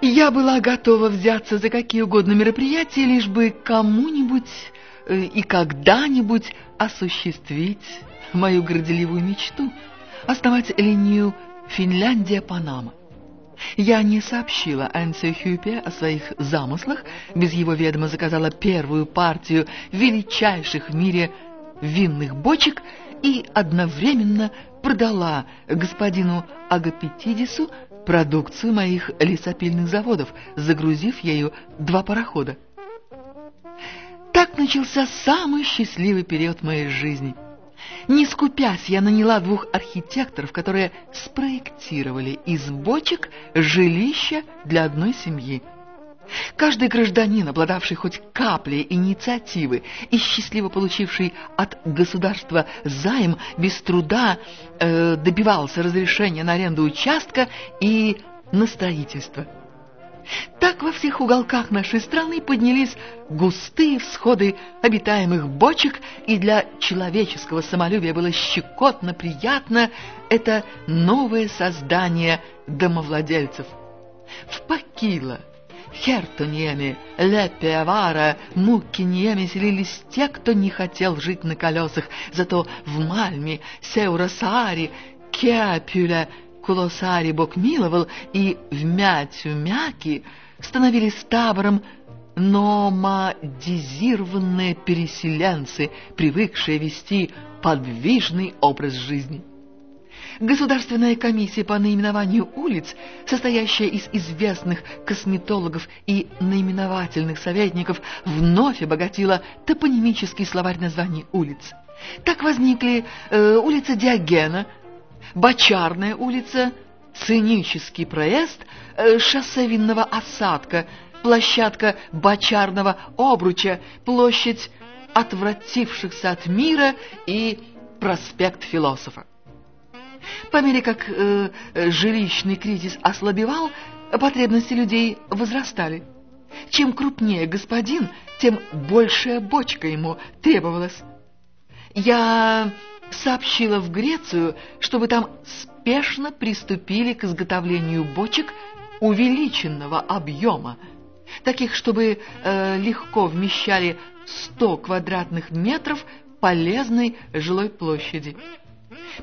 Я была готова взяться за какие угодно мероприятия, лишь бы кому-нибудь э, и когда-нибудь осуществить мою горделивую мечту — основать линию Финляндия-Панама. Я не сообщила Энсио Хюпе о своих замыслах, без его ведома заказала первую партию величайших в мире винных бочек и одновременно продала господину Агапетидису продукцию моих лесопильных заводов, загрузив ею два парохода. Так начался самый счастливый период моей жизни. Не скупясь, я наняла двух архитекторов, которые спроектировали из бочек жилище для одной семьи. Каждый гражданин, обладавший хоть каплей инициативы и счастливо получивший от государства займ, без труда э, добивался разрешения на аренду участка и на строительство. Так во всех уголках нашей страны поднялись густые всходы обитаемых бочек, и для человеческого самолюбия было щекотно приятно это новое создание домовладельцев. В Пакило, Хертуниеми, Лепе, Авара, Муккиниеми селились те, кто не хотел жить на колесах, зато в Мальме, Сеурасааре, Кеапюля, Кулосари Бог миловал, и в Мятю-Мяки становились табором номадизированные переселенцы, привыкшие вести подвижный образ жизни. Государственная комиссия по наименованию улиц, состоящая из известных косметологов и наименовательных советников, вновь обогатила топонимический словарь названий улиц. Так возникли э, улица Диогена, Бочарная улица, Цинический проезд, э, шоссе винного осадка, площадка Бочарного обруча, площадь отвратившихся от мира и проспект философа. По мере как э, жилищный кризис ослабевал, потребности людей возрастали. Чем крупнее господин, тем большая бочка ему требовалась. Я сообщила в Грецию, чтобы там спешно приступили к изготовлению бочек увеличенного объема, таких, чтобы э, легко вмещали 100 квадратных метров полезной жилой площади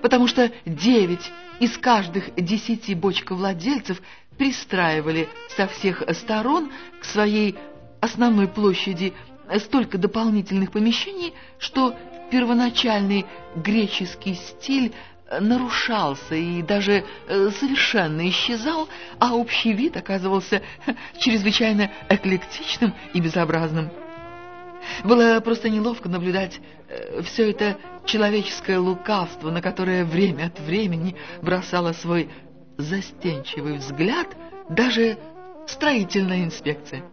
потому что девять из каждых десяти бочковладельцев пристраивали со всех сторон к своей основной площади столько дополнительных помещений, что первоначальный греческий стиль нарушался и даже э, совершенно исчезал, а общий вид оказывался чрезвычайно эклектичным и безобразным. Было просто неловко наблюдать э, все это человеческое лукавство, на которое время от времени бросало свой застенчивый взгляд даже строительная инспекция.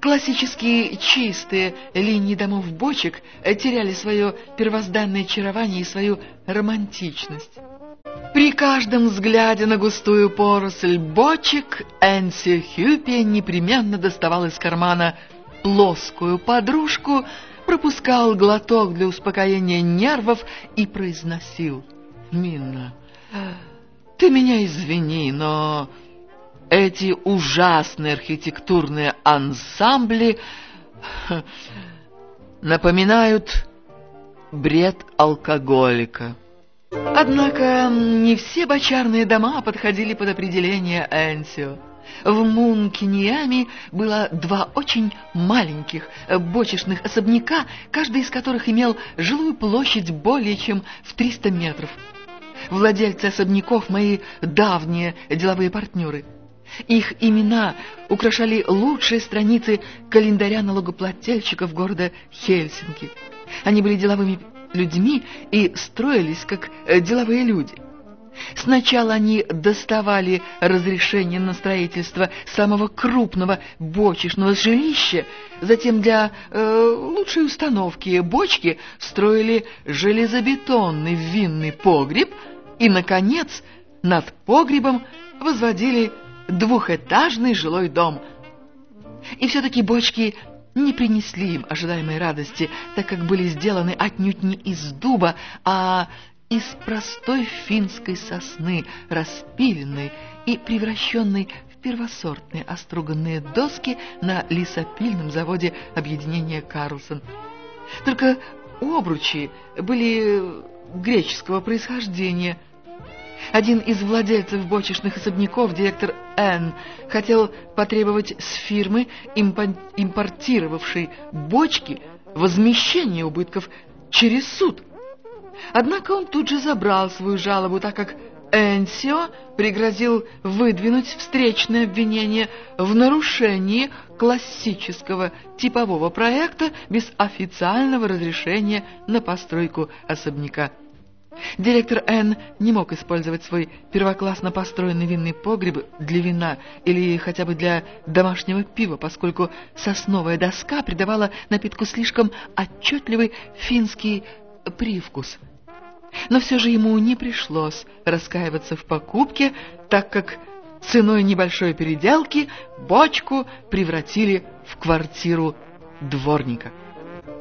Классические чистые линии домов-бочек теряли свое первозданное очарование и свою романтичность. При каждом взгляде на густую поросль бочек Энси Хюпи непременно доставал из кармана плоскую подружку, пропускал глоток для успокоения нервов и произносил. «Минна, ты меня извини, но эти ужасные архитектурные ансамбли напоминают бред алкоголика». Однако не все бочарные дома подходили под определение Энсио. В Мункиньями было два очень маленьких бочечных особняка, каждый из которых имел жилую площадь более чем в 300 метров. Владельцы особняков – мои давние деловые партнеры. Их имена украшали лучшие страницы календаря налогоплательщиков города Хельсинки. Они были деловыми людьми и строились как деловые люди. Сначала они доставали разрешение на строительство самого крупного бочечного жилища, затем для э, лучшей установки бочки строили железобетонный винный погреб и, наконец, над погребом возводили двухэтажный жилой дом. И все-таки бочки не принесли им ожидаемой радости, так как были сделаны отнюдь не из дуба, а из простой финской сосны, распиленной и превращенной в первосортные оструганные доски на лесопильном заводе объединения «Карлсон». Только обручи были греческого происхождения. Один из владельцев бочечных особняков, директор Н, хотел потребовать с фирмы, импортировавшей бочки, возмещение убытков через суд. Однако он тут же забрал свою жалобу, так как Энсио пригрозил выдвинуть встречное обвинение в нарушении классического типового проекта без официального разрешения на постройку особняка. Директор Н не мог использовать свой первоклассно построенный винный погреб для вина или хотя бы для домашнего пива, поскольку сосновая доска придавала напитку слишком отчетливый финский привкус – но все же ему не пришлось раскаиваться в покупке, так как ценой небольшой переделки бочку превратили в квартиру дворника.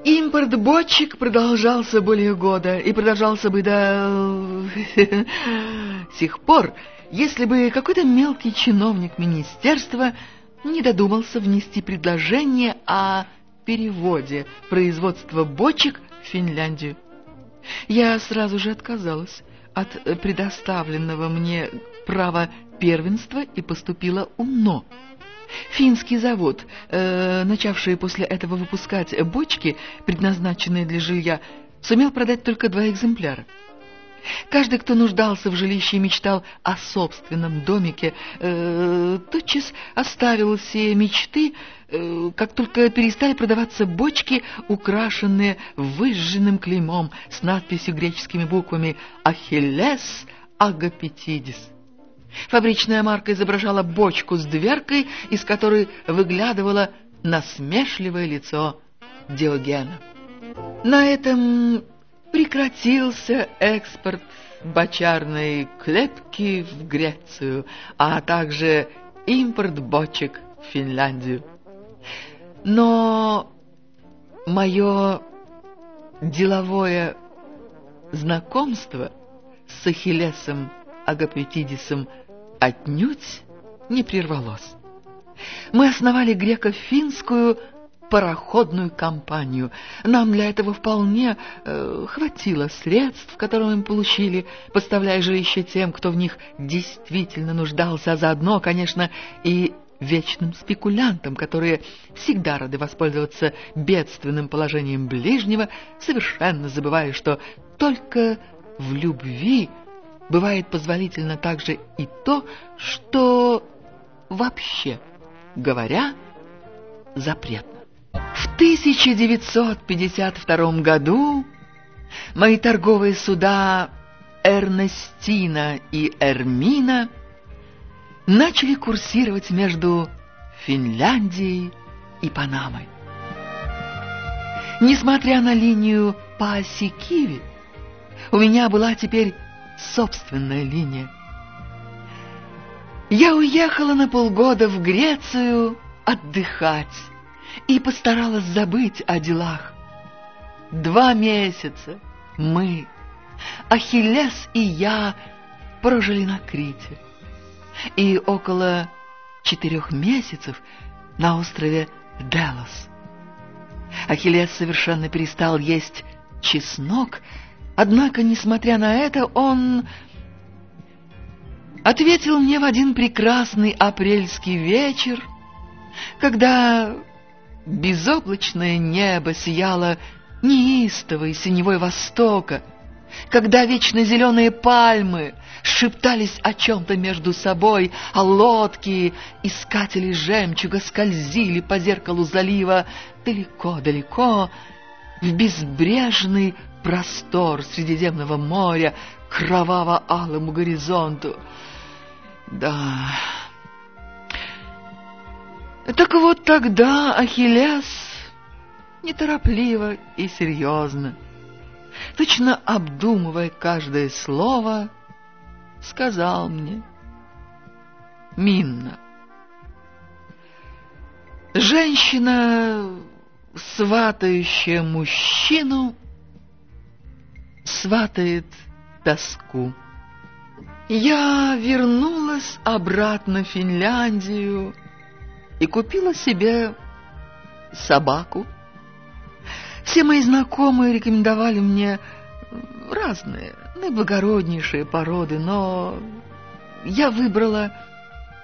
Импорт бочек продолжался более года и продолжался бы до сих пор, если бы какой-то мелкий чиновник министерства не додумался внести предложение о переводе производства бочек в Финляндию. Я сразу же отказалась от предоставленного мне права первенства и поступила умно. Финский завод, э, начавший после этого выпускать бочки, предназначенные для жилья, сумел продать только два экземпляра. Каждый, кто нуждался в жилище и мечтал о собственном домике, э, тотчас оставил все мечты, э, как только перестали продаваться бочки, украшенные выжженным клеймом с надписью греческими буквами «Ахиллес Агапетидис». Фабричная марка изображала бочку с дверкой, из которой выглядывало насмешливое лицо Диогена. На этом прекратился экспорт бочарной клепки в Грецию, а также импорт бочек в Финляндию. Но мое деловое знакомство с Ахиллесом Агапетидисом отнюдь не прервалось. Мы основали греко-финскую пароходную компанию. Нам для этого вполне э, хватило средств, которые мы получили, поставляя жилище тем, кто в них действительно нуждался, а заодно, конечно, и вечным спекулянтам, которые всегда рады воспользоваться бедственным положением ближнего, совершенно забывая, что только в любви бывает позволительно также и то, что вообще говоря запретно. В 1952 году мои торговые суда Эрнестина и Эрмина начали курсировать между Финляндией и Панамой. Несмотря на линию по оси Киви, у меня была теперь собственная линия. Я уехала на полгода в Грецию отдыхать и постаралась забыть о делах. Два месяца мы, Ахиллес и я, прожили на Крите. И около четырех месяцев на острове Делос. Ахиллес совершенно перестал есть чеснок, однако, несмотря на это, он ответил мне в один прекрасный апрельский вечер, когда Безоблачное небо сияло неистовой синевой востока, когда вечно зеленые пальмы шептались о чем-то между собой, а лодки, искатели жемчуга, скользили по зеркалу залива далеко-далеко в безбрежный простор Средиземного моря, кроваво-алому горизонту. Да... Так вот тогда Ахиллес неторопливо и серьезно, точно обдумывая каждое слово, сказал мне, «Минна, женщина, сватающая мужчину, сватает тоску. Я вернулась обратно в Финляндию и купила себе собаку. Все мои знакомые рекомендовали мне разные, наиблагороднейшие породы, но я выбрала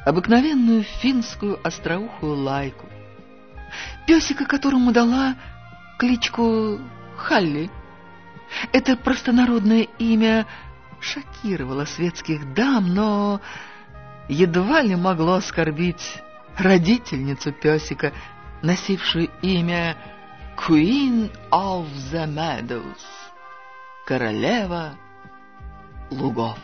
обыкновенную финскую остроухую лайку. Песика, которому дала кличку Халли. Это простонародное имя шокировало светских дам, но едва ли могло оскорбить родительницу песика, носившую имя Queen of the Meadows, королева лугов.